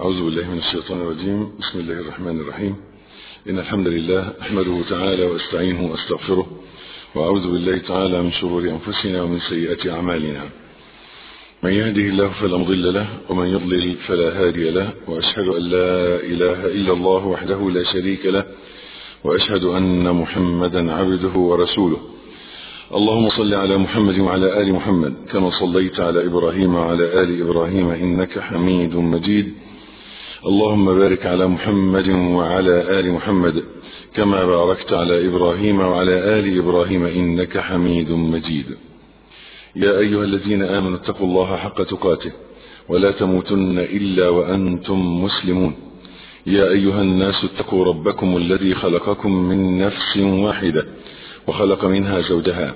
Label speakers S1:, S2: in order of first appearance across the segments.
S1: أعوذ بالله من الشيطان الرجيم. بسم الله الرحمن الرحيم. إن الحمد لله أحمده تعالى وأستعينه وأستغفره وأعوذ بالله تعالى من شرور أنفسنا ومن سيئات أعمالنا. من يهده الله فلا مضل له ومن يضلل فلا هادي له وأشهد أن لا إله إلا الله وحده لا شريك له وأشهد أن محمدا عبده ورسوله. اللهم صل على محمد وعلى آل محمد كما صليت على إبراهيم وعلى آل إبراهيم إنك حميد مجيد. اللهم بارك على محمد وعلى آل محمد كما باركت على إبراهيم وعلى آل إبراهيم إنك حميد مجيد. يا أيها الذين آمنوا اتقوا الله حق تقاته ولا تموتن إلا وأنتم مسلمون. يا أيها الناس اتقوا ربكم الذي خلقكم من نفس واحدة وخلق منها زوجها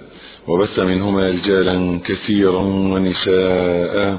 S1: وبث منهما رجالا كثيرا ونساء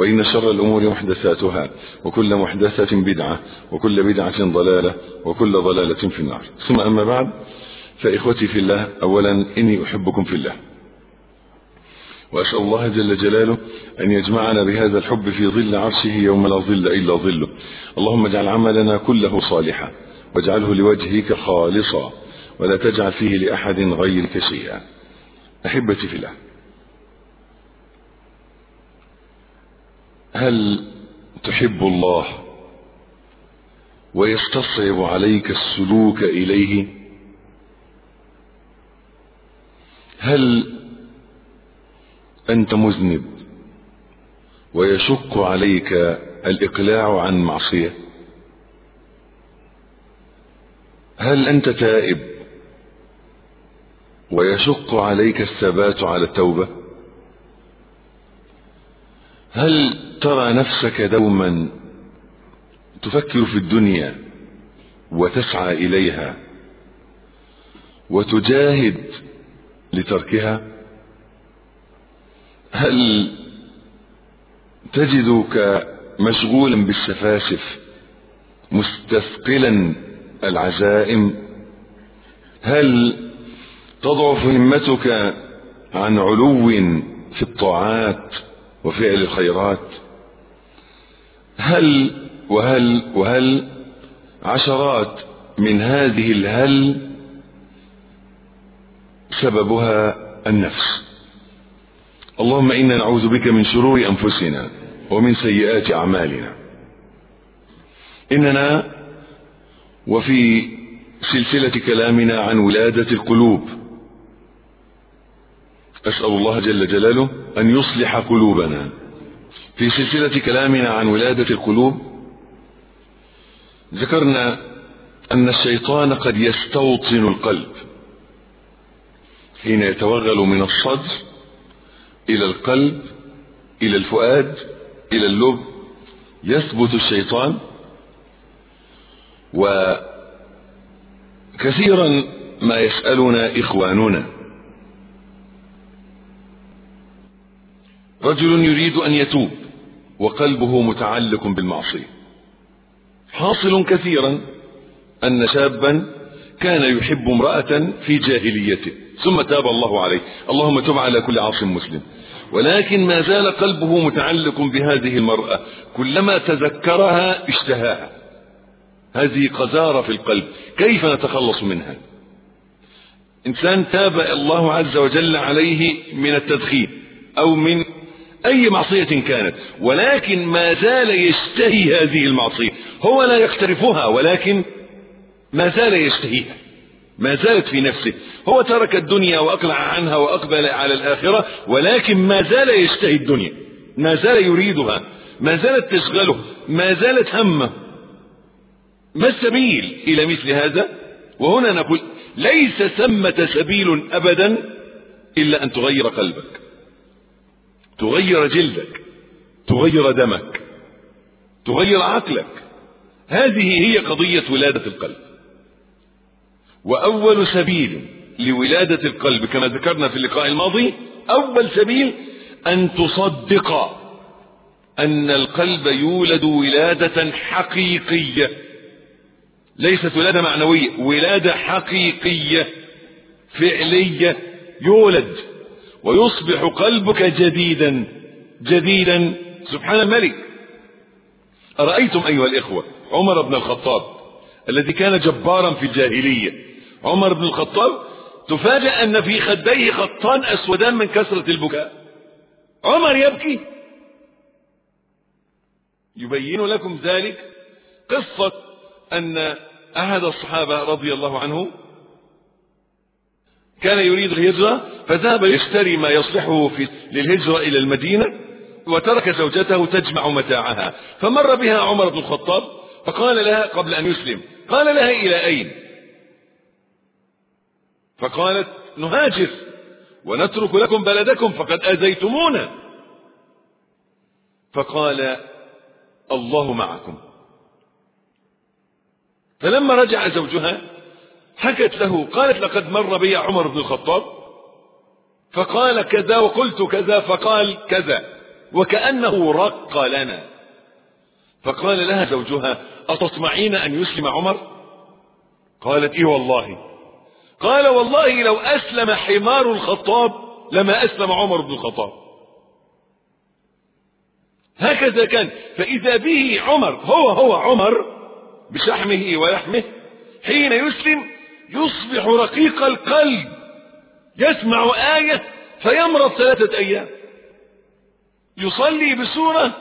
S1: وإن شر الأمور محدثاتها وكل محدثة بدعة وكل بدعة ضلالة وكل ضلالة في النار. ثم أما بعد فإخوتي في الله أولا إني أحبكم في الله. وأسأل الله جل جلاله أن يجمعنا بهذا الحب في ظل عرشه يوم لا ظل إلا ظله. اللهم اجعل عملنا كله صالحا واجعله لوجهك خالصا ولا تجعل فيه لأحد غيرك شيئا. أحبتي في الله هل تحب الله ويستصعب عليك السلوك إليه؟ هل أنت مذنب ويشق عليك الإقلاع عن معصية؟ هل أنت تائب ويشق عليك الثبات على التوبة؟ هل ترى نفسك دوما تفكر في الدنيا وتسعى إليها وتجاهد لتركها؟ هل تجدك مشغولا بالسفاسف مستثقلا العزائم؟ هل تضعف همتك عن علو في الطاعات وفعل الخيرات؟ هل وهل وهل عشرات من هذه الهل سببها النفس؟ اللهم إنا نعوذ بك من شرور أنفسنا ومن سيئات أعمالنا. إننا وفي سلسلة كلامنا عن ولادة القلوب. أسأل الله جل جلاله أن يصلح قلوبنا. في سلسلة كلامنا عن ولادة القلوب ذكرنا أن الشيطان قد يستوطن القلب حين يتوغل من الصدر إلى القلب إلى الفؤاد إلى اللب يثبت الشيطان. وكثيرا ما يسألنا إخواننا. رجل يريد أن يتوب. وقلبه متعلق بالمعصية. حاصل كثيرا أن شابا كان يحب امرأة في جاهليته ثم تاب الله عليه. اللهم تب على كل عاص مسلم. ولكن ما زال قلبه متعلق بهذه المرأة. كلما تذكرها اشتهاها. هذه قذارة في القلب. كيف نتخلص منها؟ إنسان تاب الله عز وجل عليه من التدخين أو من أي معصية كانت ولكن ما زال يشتهي هذه المعصية. هو لا يقترفها ولكن ما زال يشتهيها. ما زالت في نفسه. هو ترك الدنيا وأقلع عنها وأقبل على الآخرة ولكن ما زال يشتهي الدنيا. ما زال يريدها. ما زالت تشغله. ما زالت همه. ما السبيل إلى مثل هذا؟ وهنا نقول ليس ثمة سبيل أبدا إلا أن تغير قلبك. تغير جلدك تغير دمك تغير عقلك. هذه هي قضية ولادة القلب. وأول سبيل لولادة القلب كما ذكرنا في اللقاء الماضي أول سبيل أن تصدق أن القلب يولد ولادة حقيقية. ليست ولادة معنوية ولادة حقيقية فعلية يولد. ويصبح قلبك جديدا جديدا. سبحان الملك. أرأيتم أيها الإخوة عمر بن الخطاب الذي كان جبارا في الجاهلية. عمر بن الخطاب تفاجأ أن في خديه خطان أسودان من كثرة البكاء. عمر يبكي. يبين لكم ذلك قصة أن أحد الصحابة رضي الله عنه كان يريد الهجرة فذهب يشتري ما يصلحه في للهجرة إلى المدينة وترك زوجته تجمع متاعها. فمر بها عمر بن الخطاب فقال لها قبل أن يسلم قال لها إلى أين؟ فقالت نهاجر ونترك لكم بلدكم فقد أذيتمونا. فقال الله معكم. فلما رجع زوجها حكت له قالت لقد مر بي عمر بن الخطاب فقال كذا وقلت كذا فقال كذا وكأنه رق لنا. فقال لها زوجها أتطمعين أن يسلم عمر؟ قالت إيه والله. قال والله لو أسلم حمار الخطاب لما أسلم عمر بن الخطاب. هكذا كان. فإذا به عمر هو هو عمر بشحمه ولحمه حين يسلم يصبح رقيق القلب يسمع آية فيمرض ثلاثة أيام. يصلي بسورة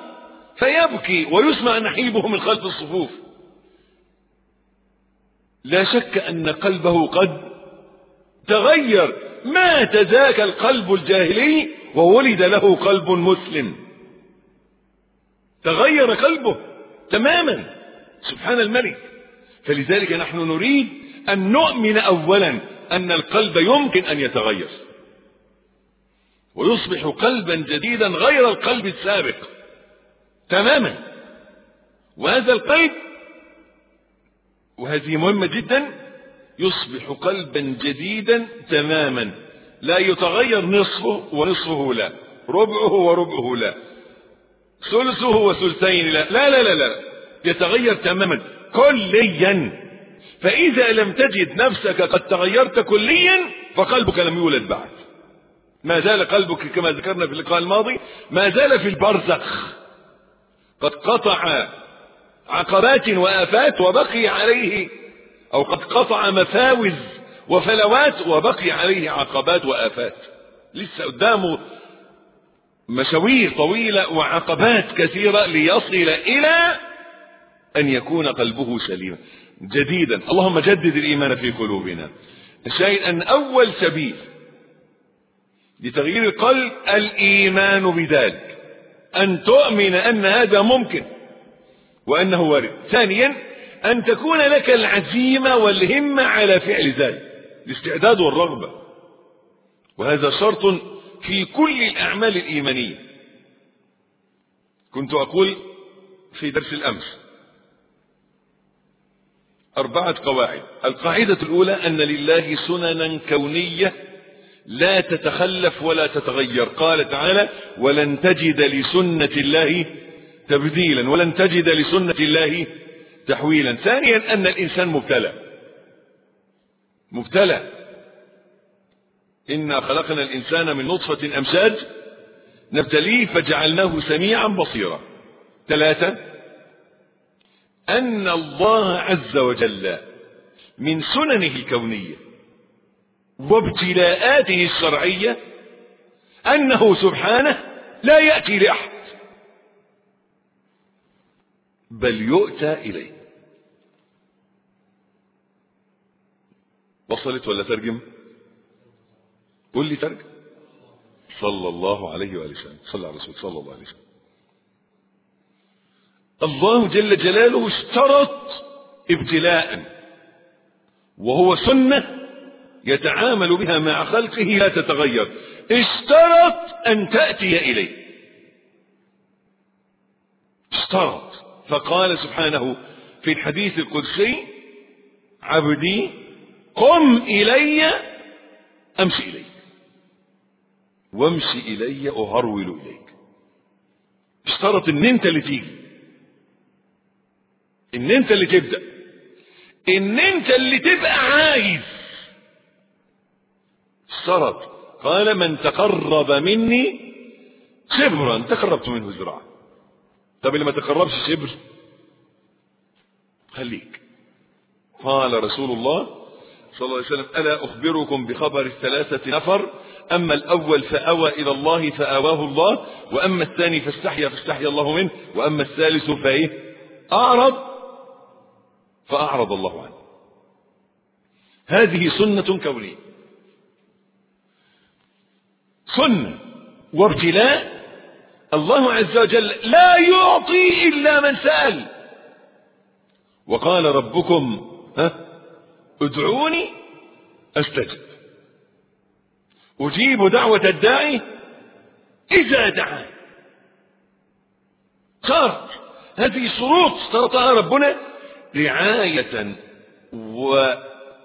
S1: فيبكي ويسمع نحيبه من خلف الصفوف. لا شك أن قلبه قد تغير. مات ذاك القلب الجاهلي وولد له قلب مسلم. تغير قلبه تماما. سبحان الملك. فلذلك نحن نريد أن نؤمن أولا أن القلب يمكن أن يتغير. ويصبح قلبا جديدا غير القلب السابق. تماما. وهذا القلب وهذه مهمة جدا يصبح قلبا جديدا تماما. لا يتغير نصفه ونصفه لا ربعه وربعه لا ثلثه وثلثين لا لا لا لا, لا. يتغير تماما. كليا. فإذا لم تجد نفسك قد تغيرت كليا فقلبك لم يولد بعد. ما زال قلبك كما ذكرنا في اللقاء الماضي ما زال في البرزخ. قد قطع عقبات وآفات وبقي عليه أو قد قطع مفاوز وفلوات وبقي عليه عقبات وآفات. لسه قدامه مشاوير طويلة وعقبات كثيرة ليصل إلى أن يكون قلبه سليما. جديدا. اللهم جدد الإيمان في قلوبنا. الشاهد أن أول سبيل لتغيير القلب الإيمان بذلك أن تؤمن أن هذا ممكن وأنه وارد. ثانيا أن تكون لك العزيمة والهمة على فعل ذلك الاستعداد والرغبة. وهذا شرط في كل الأعمال الإيمانية. كنت أقول في درس الأمس أربعة قواعد. القاعدة الأولى أن لله سننا كونية لا تتخلف ولا تتغير. قال تعالى ولن تجد لسنة الله تبديلا ولن تجد لسنة الله تحويلا. ثانيا أن الإنسان مبتلى. مبتلى. إنا خلقنا الإنسان من نطفة أمشاج نبتليه فجعلناه سميعا بصيرا. ثلاثة أن الله عز وجل من سننه الكونية وابتلاءاته الشرعية أنه سبحانه لا يأتي لأحد بل يؤتى إليه. وصلت ولا ترجم؟ قل لي ترجم. صلى الله عليه وآله وسلم. صلى على رسول صلى الله عليه وسلم. الله جل جلاله اشترط ابتلاء وهو سنة يتعامل بها مع خلقه لا تتغير. اشترط أن تأتي إليه. اشترط. فقال سبحانه في الحديث القدسي عبدي قم إلي أمشي إليك. وامشي إلي أهرول إليك. اشترط إن أنت اللي تيجي. إن أنت اللي تبدأ. إن أنت اللي تبقى عايز. اشترط قال من تقرب مني شبرا. تقربت منه ذراعا طب اللي ما تقربش شبر؟ خليك. قال رسول الله صلى الله عليه وسلم ألا أخبركم بخبر الثلاثة نفر؟ أما الأول فأوى إلى الله فآواه الله وأما الثاني فاستحيا فاستحيا الله منه وأما الثالث فإيه؟ أعرض. فأعرض الله عنه. هذه سنة كونية. سنة وابتلاء. الله عز وجل لا يعطي إلا من سأل. وقال ربكم ها ادعوني أستجب. أجيب دعوة الداعي إذا دعان شرط هذه شروط اشترطها ربنا رعاية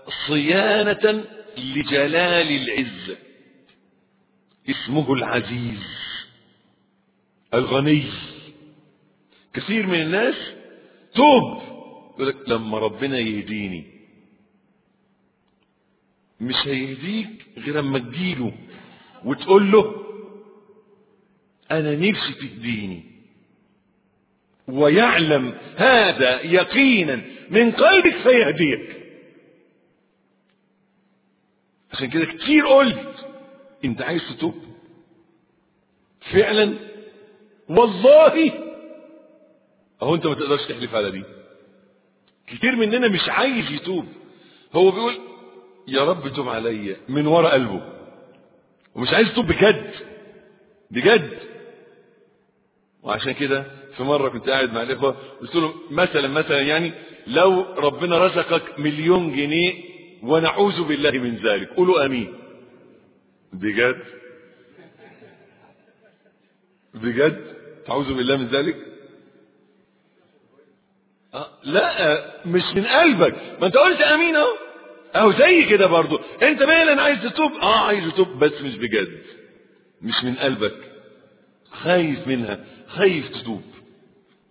S1: وصيانة لجلال العزة اسمه العزيز الغني. كثير من الناس توب يقول لك لما ربنا يهديني مش هيهديك غير أما تجيله وتقول له أنا نفسي تهديني. ويعلم هذا يقينا من قلبك فيهديك. عشان كده كتير قلت أنت عايز تتوب. فعلا؟ والله! أهو أنت ما تقدرش تحلف على دي. كتير مننا مش عايز يتوب. هو بيقول يا رب توب عليا من ورا قلبه. ومش عايز يتوب بجد. بجد. وعشان كده في مرة كنت قاعد مع الإخوة قلت لهم مثلا مثلا يعني لو ربنا رزقك مليون جنيه ونعوذ بالله من ذلك قولوا أمين. بجد؟ بجد؟ تعوذ بالله من ذلك؟ أه لا مش من قلبك. ما انت قلت آمين أهو. أهو زي كده برضو. انت فعلا عايز تتوب؟ آه عايز تتوب بس مش بجد. مش من قلبك. خايف منها. خايف تتوب.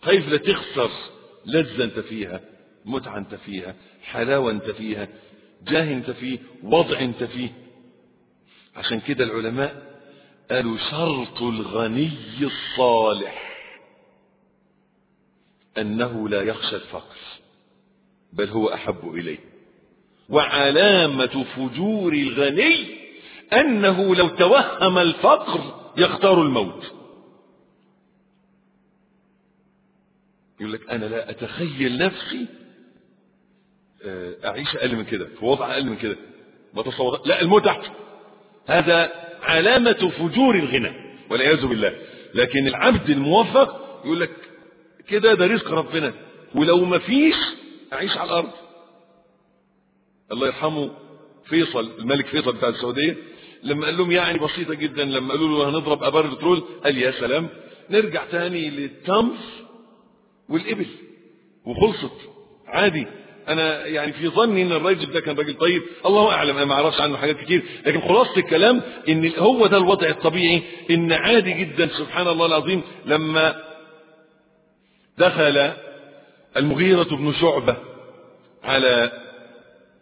S1: خايف لا تخسر لذة انت فيها متعة انت فيها حلاوة انت فيها جاه انت فيه وضع انت فيه. عشان كده العلماء قالوا شرط الغني الصالح أنه لا يخشى الفقر بل هو أحب إليه. وعلامة فجور الغني أنه لو توهم الفقر يختار الموت. يقول لك أنا لا أتخيل نفسي أعيش أقل من كده في وضع أقل من كده. ما تصور لا احسن هذا علامة فجور الغنى والعياذ بالله. لكن العبد الموفق يقول لك كده ده رزق ربنا. ولو ما فيش أعيش على الأرض. الله يرحمه فيصل الملك فيصل بتاع السعودية لما قال لهم يعني بسيطة جدا لما قالوا له هنضرب أبار البترول قال يا سلام نرجع تاني للتمر. والإبل. وخلصت. عادي. أنا يعني في ظني إن الراجل ده كان راجل طيب. الله أعلم. أنا ما أعرفش عنه حاجات كتير. لكن خلاصة الكلام إن هو ده الوضع الطبيعي إن عادي جدا سبحان الله العظيم لما دخل المغيرة بن شعبة على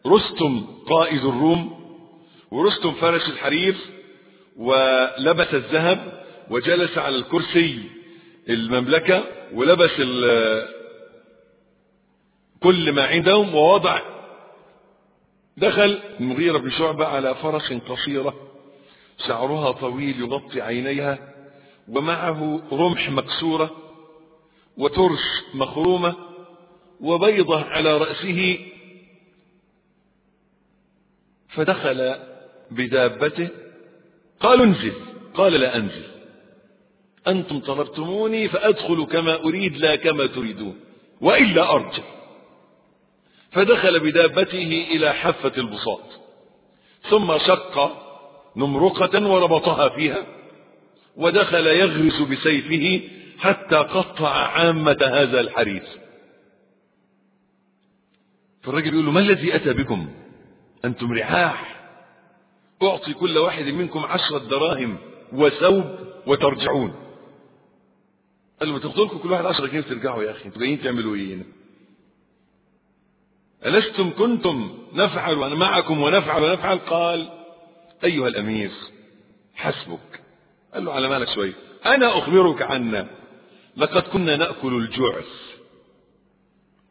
S1: رستم قائد الروم ورستم فرش الحرير ولبس الذهب وجلس على الكرسي. المملكة ولبس كل ما عندهم ووضع. دخل المغيرة بن شعبة على فرس قصيرة شعرها طويل يغطي عينيها ومعه رمح مكسورة وترس مخرومة وبيضة على رأسه. فدخل بدابته قالوا انزل قال لا انزل. أنتم طلبتموني فأدخل كما أريد لا كما تريدون وإلا أرجع. فدخل بدابته إلى حافة البساط ثم شق نمرقة وربطها فيها ودخل يغرس بسيفه حتى قطع عامة هذا الحرير. فالرجل يقول له ما الذي أتى بكم؟
S2: أنتم رعاح أعطي كل واحد منكم عشرة دراهم وثوب وترجعون. قال له تاخدوا لكم كل واحد 10 جنيه وترجعوا يا أخي أنتوا جايين تعملوا إيه هنا؟ ألستم كنتم نفعل وأنا معكم ونفعل ونفعل؟ قال أيها الأمير حسبك. قال له على مالك شوية أنا أخبرك عنا لقد كنا نأكل الجعث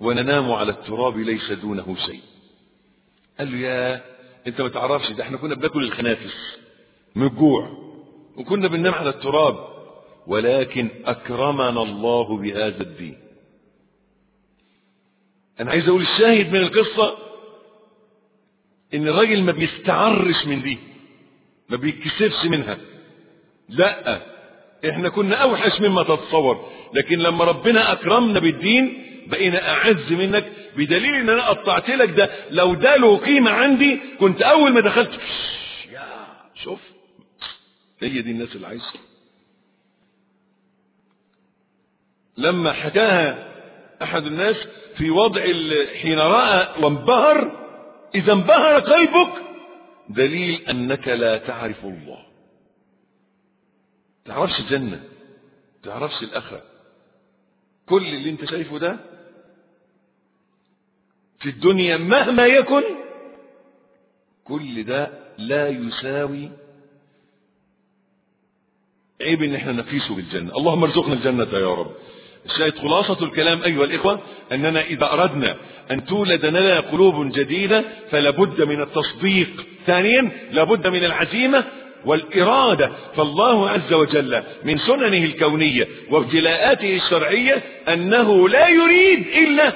S2: وننام على التراب ليس دونه شيء. قال له يا أنت ما تعرفش ده إحنا كنا بناكل الخنافس من الجوع وكنا بننام على التراب ولكن أكرمنا الله بهذا الدين. أنا عايز أقول الشاهد من القصة إن الراجل ما بيستعرش من دي ما بيتكسفش منها. لأ إحنا كنا أوحش مما تتصور لكن لما ربنا أكرمنا بالدين بقينا أعز منك بدليل إن أنا قطعت لك ده. لو ده له قيمة عندي كنت أول ما دخلت يا شوف هي دي الناس اللي عايزة. لما حكاها أحد الناس في وضع حين رأى وانبهر إذا انبهر قلبك دليل أنك لا تعرف الله. تعرفش الجنة تعرفش الآخرة. كل اللي أنت شايفه ده في الدنيا مهما يكن كل ده لا يساوي عيب إن إحنا نقيسه بالجنة. اللهم ارزقنا الجنة يا رب. الشاهد خلاصة الكلام أيها الإخوة أننا إذا أردنا أن تولد لنا قلوب جديدة فلابد من التصديق. ثانيا لابد من العزيمة والإرادة. فالله عز وجل من سننه الكونية وابتلاءاته الشرعية أنه لا يريد إلا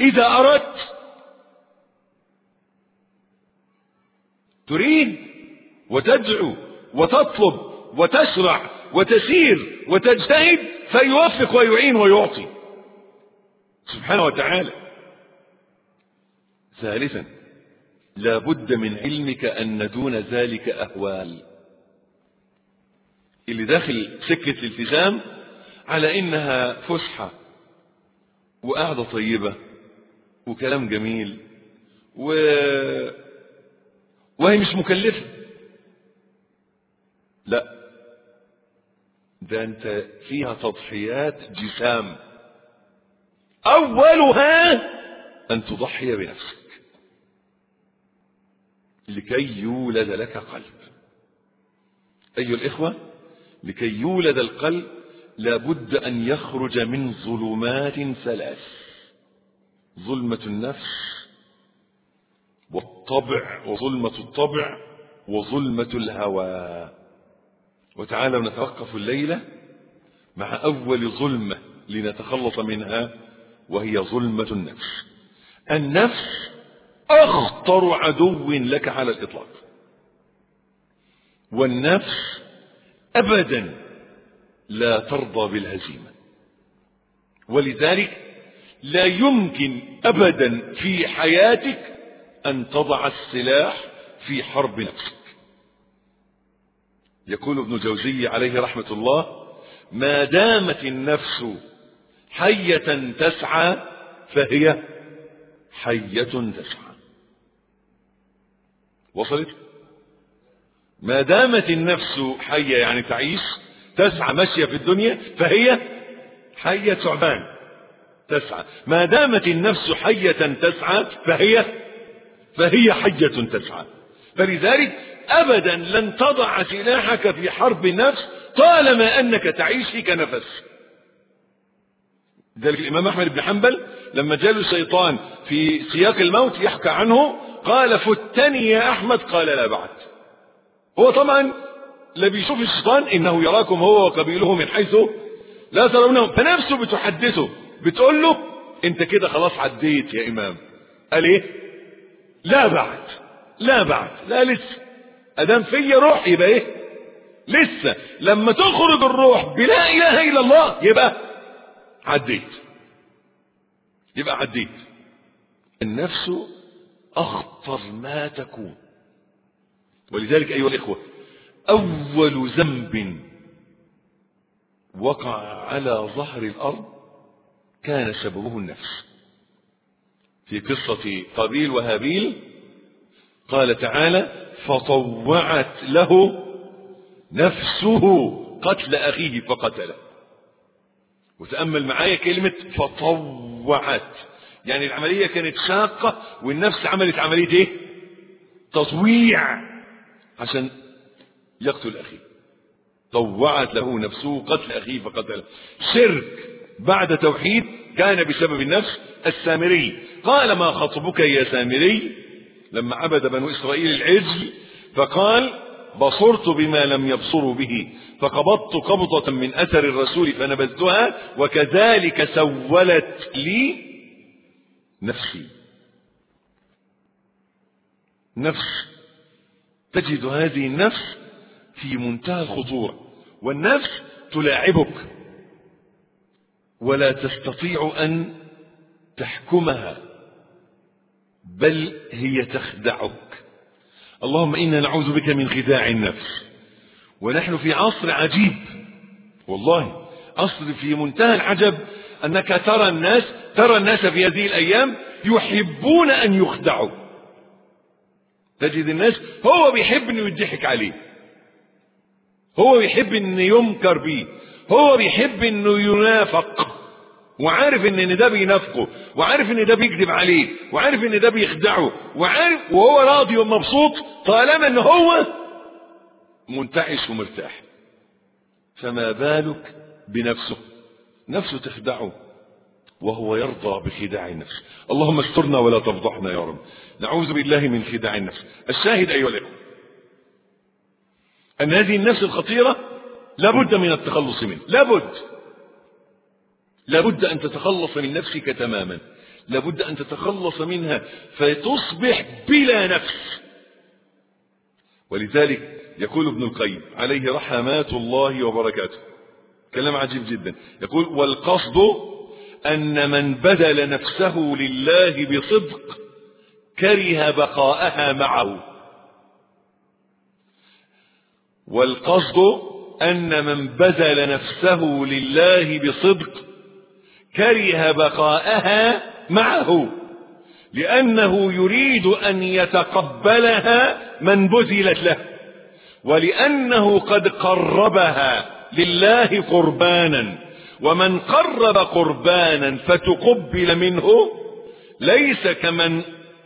S2: إذا أردت. تريد وتدعو وتطلب وتشرع وتسير وتجتهد فيوفق ويعين ويعطي. سبحانه وتعالى. ثالثا لا بد من علمك أن دون ذلك أهوال. اللي داخل سكة الالتزام على إنها فسحة وقعدة طيبة وكلام جميل و... وهي مش مكلفة لا ده انت فيها تضحيات جسام. أولها أن تضحي بنفسك. لكي يولد لك قلب. أيها الإخوة لكي يولد القلب لابد أن يخرج من ظلمات ثلاث ظلمة النفس والطبع وظلمة الطبع وظلمة الهوى وتعالوا نتوقف الليلة مع أول ظلمة لنتخلص منها وهي ظلمة النفس. النفس أخطر عدو لك على الإطلاق. والنفس أبدا لا ترضى بالهزيمة. ولذلك لا يمكن أبدا في حياتك أن تضع السلاح في حرب نفسك. يقول ابن جوزي عليه رحمة الله ما دامت النفس حية تسعى فهي حية تسعى. وصلت؟ ما دامت النفس حية يعني تعيش تسعى ماشية في الدنيا فهي حية ثعبان تسعى. ما دامت النفس حية تسعى فهي فهي حية تسعى. فلذلك أبدا لن تضع سلاحك في حرب النفس طالما أنك تعيش فيك نفس. ذلك الإمام أحمد بن حنبل لما جاء الشيطان في سياق الموت يحكى عنه قال فتني يا أحمد. قال لا بعد. هو طبعا لا بيشوف الشيطان إنه يراكم هو وقبيله من حيث لا ترونهم فنفسه بتحدثه بتقول له أنت كده خلاص عديت يا إمام. قال إيه؟ لا بعد لا بعد لا لسه. أدام فيا روح يبقى إيه؟ لسه. لما تخرج الروح بلا إله إلا الله يبقى عديت. يبقى عديت. النفس أخطر ما تكون. ولذلك أيها الإخوة أول ذنب وقع على ظهر الأرض كان سببه النفس. في قصة قابيل وهابيل قال تعالى فطوعت له نفسه. قتل أخيه فقتله. وتأمل معايا كلمة فطوعت. يعني العملية كانت شاقة والنفس عملت عملية إيه؟ تطويع. عشان يقتل أخيه. طوعت له نفسه قتل أخيه فقتله. شرك بعد توحيد كان بسبب النفس السامري. قال ما خطبك يا سامري؟ لما عبد بنو إسرائيل العجل فقال بصرت بما لم يبصروا به فقبضت قبضة من أثر الرسول فنبذتها وكذلك سولت لي نفسي نفس تجد هذه النفس في منتهى الخطورة والنفس تلاعبك ولا تستطيع أن تحكمها. بل هي تخدعك. اللهم إنا نعوذ بك من خداع النفس. ونحن في عصر عجيب. والله عصر في منتهى العجب أنك ترى الناس ترى الناس في هذه الأيام يحبون أن يخدعوا. تجد الناس هو بيحب أنه يضحك عليه. هو بيحب أن يمكر بيه. هو بيحب أنه ينافق. وعارف إن ده بينافقه وعارف إن ده بيكذب عليه وعارف إن ده بيخدعه وعارف وهو راضي ومبسوط طالما إن هو منتعش ومرتاح. فما بالك بنفسه؟ نفسه تخدعه وهو يرضى بخداع النفس. اللهم استرنا ولا تفضحنا يا رب. نعوذ بالله من خداع النفس. الشاهد أيها الإخوة أن هذه النفس الخطيرة لابد من التخلص منه. لابد لابد أن تتخلص من نفسك تماما. لابد أن تتخلص منها فتصبح بلا نفس. ولذلك يقول ابن القيم عليه رحمات الله وبركاته كلام عجيب جدا. يقول والقصد أن من بذل نفسه لله بصدق كره بقاءها معه. والقصد أن من بذل نفسه لله بصدق كره بقاءها معه لأنه يريد أن يتقبلها من بذلت له ولأنه قد قربها لله قربانا ومن قرب قربانا فتقبل منه ليس كمن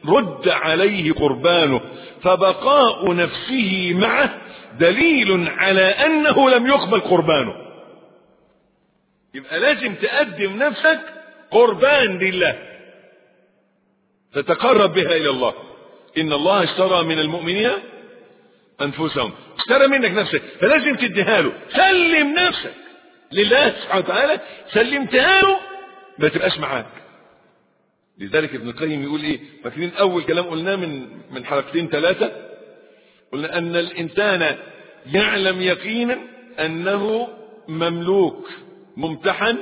S2: رد عليه قربانه فبقاء نفسه معه دليل على أنه لم يقبل قربانه. يبقى لازم تقدم نفسك قربان لله. تتقرب بها إلى الله. إن الله اشترى من المؤمنين أنفسهم. اشترى منك نفسك. فلازم تديها له. سلم نفسك لله سبحانه وتعالى. سلمتها له ما تبقاش معاك. لذلك ابن القيم يقول إيه؟ فاكرين أول كلام قلناه من من حلقتين ثلاثة. قلنا أن الإنسان يعلم يقينا أنه مملوك. ممتحن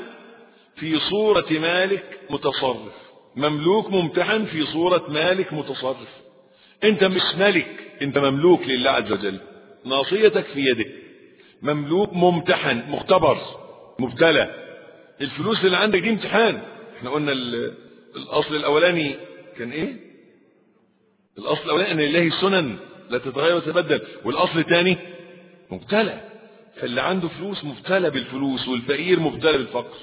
S2: في صورة مالك متصرف. مملوك ممتحن في صورة مالك متصرف. انت مش ملك انت مملوك لله عز وجل. ناصيتك في يدك. مملوك ممتحن مختبر مبتلى. الفلوس اللي عندك دي امتحان. إحنا قلنا الأصل الأولاني كان إيه؟ الأصل الأولاني أن لله سنن لا تتغير وتتبدل. والأصل الثاني مبتلى. فاللي عنده فلوس مبتلى بالفلوس والفقير مبتلى بالفقر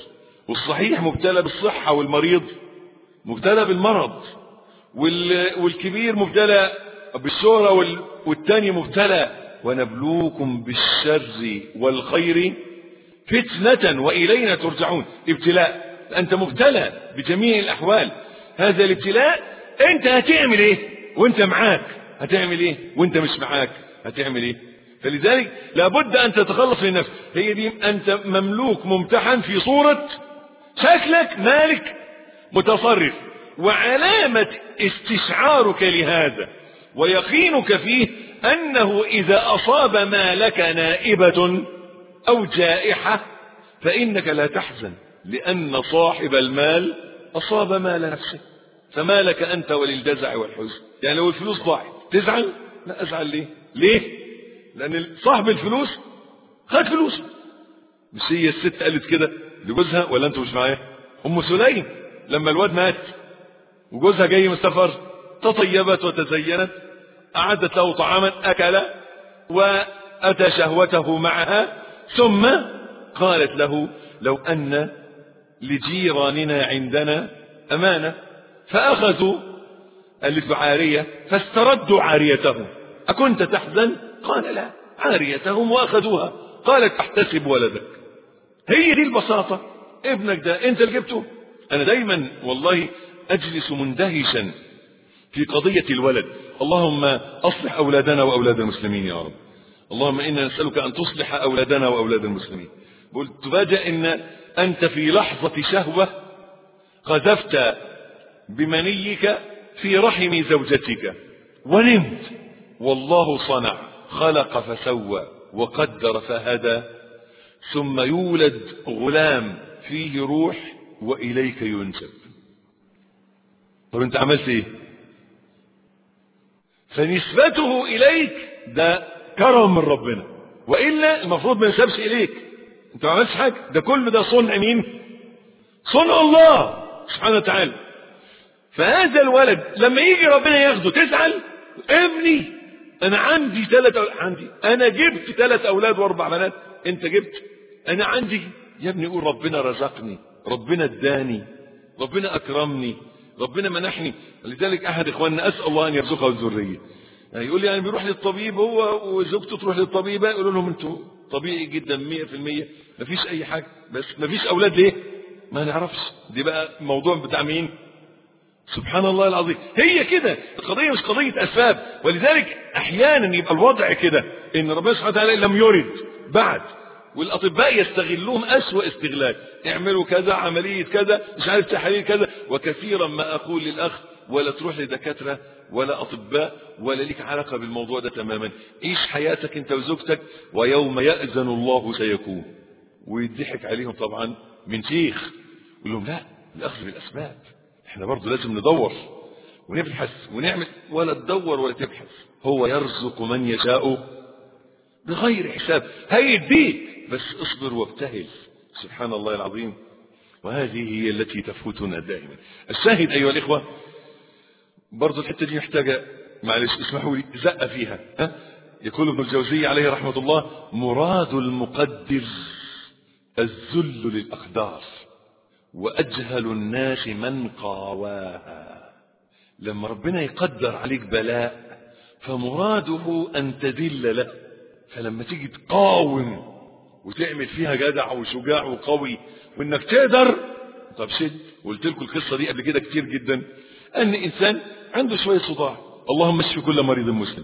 S2: والصحيح مبتلى بالصحة والمريض مبتلى بالمرض والكبير مبتلى بالشهرة والتاني مبتلى ونبلوكم بالشر والخير فتنة وإلينا ترجعون. ابتلاء أنت مبتلى بجميع الأحوال. هذا الابتلاء أنت هتعمل إيه؟ وأنت معاك. هتعمل إيه؟ وأنت مش معاك. هتعمل إيه؟ فلذلك لابد أن تتخلص من نفسك. هي دي أنت مملوك ممتحن في صورة شكلك مالك متصرف. وعلامة استشعارك لهذا ويقينك فيه أنه إذا أصاب مالك نائبة أو جائحة فإنك لا تحزن لأن صاحب المال أصاب مال نفسه. فما لك أنت وللجزع والحزن. يعني لو الفلوس ضاعت تزعل؟ لا أزعل ليه؟ ليه؟ لأن صاحب الفلوس خد فلوس. مش هي الست قالت كده لجوزها ولا أنتوا مش معايا؟ أم سليم لما الواد مات وجوزها جاي من السفر تطيبت وتزينت أعدت له طعاما أكل وأتى شهوته معها ثم قالت له لو أن لجيراننا عندنا أمانة فأخذوا قالت عارية فاستردوا عاريتهم أكنت تحزن؟ قال لا عاريتهم وأخذوها. قالت أحتسب ولدك. هي دي البساطة. ابنك ده أنت اللي جبته. أنا دايما والله أجلس مندهشا في قضية الولد. اللهم أصلح أولادنا وأولاد المسلمين يا رب. اللهم إنا نسألك أن تصلح أولادنا وأولاد المسلمين. قلت تفاجأ إن أنت في لحظة شهوة قذفت بمنيك في رحم زوجتك. ونمت. والله صنع خلق فسوى وقدر فهدى ثم يولد غلام فيه روح وإليك ينسب. طب أنت عملت إيه؟ فنسبته إليك ده كرم من ربنا وإلا المفروض ما ينسبش إليك. أنت ما عملتش حاجة؟ ده كل ده صنع مين؟ صنع الله سبحانه وتعالى. فهذا الولد لما يجي ربنا ياخده تزعل؟ ابني أنا عندي ثلاث أولاد عندي. أنا جبت ثلاث أولاد وأربع بنات. أنت جبت. أنا عندي. يا ابني قول ربنا رزقني. ربنا اداني. ربنا أكرمني. ربنا منحني. لذلك أحد إخواننا أسأل الله أن يرزقه الذرية. يعني يقول لي يعني بيروح للطبيب هو وزوجته تروح للطبيبة يقولوا لهم أنتوا طبيعي جدا 100% مفيش أي حاجة. بس مفيش أولاد ليه؟ ما نعرفش. دي بقى موضوع بتاع مين؟ سبحان الله العظيم. هي كده. القضية مش قضية أسباب. ولذلك أحيانا يبقى الوضع كده. إن ربنا سبحانه وتعالى لم يرد. بعد. والأطباء يستغلون أسوأ استغلال. اعملوا كذا عملية كذا مش عارف تحاليل كذا. وكثيرا ما أقول للأخ ولا تروح لدكاترة ولا أطباء ولا لك علاقة بالموضوع ده تماما. عيش حياتك أنت وزوجتك ويوم يأذن الله سيكون. ويضحك عليهم طبعا من شيخ. يقول لهم لا الأخذ بالأسباب. إحنا برضه لازم ندور ونبحث ونعمل ولا تدور ولا تبحث. هو يرزق من يشاء بغير حساب. هيديك بس اصبر وابتهل. سبحان الله العظيم. وهذه هي التي تفوتنا دائما. الشاهد أيها الإخوة برضه الحتة دي محتاجة معلش اسمحوا لي زقة فيها ها؟ يقول ابن الجوزي عليه رحمة الله مراد المقدر الذل للأقدار. وأجهل الناس من قاواها. لما ربنا يقدر عليك بلاء فمراده أن تذل له. فلما تيجي تقاوم وتعمل فيها جدع وشجاع وقوي وإنك تقدر طب شد قلت لكم القصة دي قبل كده كتير جدا. أن إنسان عنده شوية صداع. اللهم اشفي كل مريض مسلم.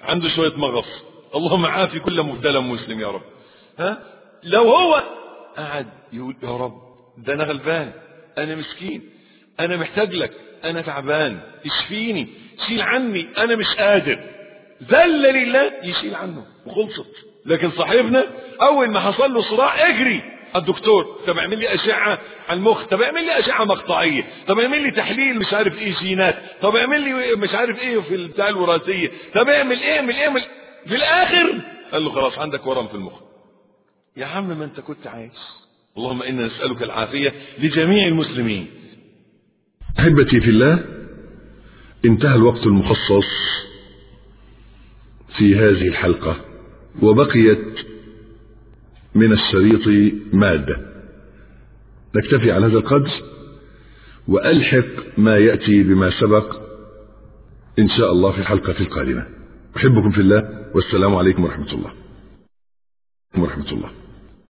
S2: عنده شوية مغص. اللهم عافي كل مبتلى مسلم يا رب. ها؟ لو هو قعد يقول يا رب ده أنا غلبان أنا مسكين أنا محتاج لك أنا تعبان اشفيني شيل عني أنا مش قادر. ذل لله يشيل عنه وخلصت. لكن صاحبنا أول ما حصل له صراع أجري. الدكتور طب اعمل لي أشعة على المخ طب اعمل لي أشعة مقطعية طب اعمل لي تحليل مش عارف إيه جينات طب اعمل لي مش عارف إيه في البتاع الوراثية طب اعمل إيه اعمل إيه اعمل. في الآخر قال له خلاص عندك ورم في المخ. يا عم ما أنت كنت عايش. اللهم إنا نسألك العافية لجميع المسلمين.
S1: أحبتي في الله انتهى الوقت المخصص في هذه الحلقة وبقيت من الشريط مادة. نكتفي على هذا القدر وألحق ما يأتي بما سبق إن شاء الله في الحلقة القادمة. أحبكم في الله والسلام عليكم ورحمة الله. ورحمة الله.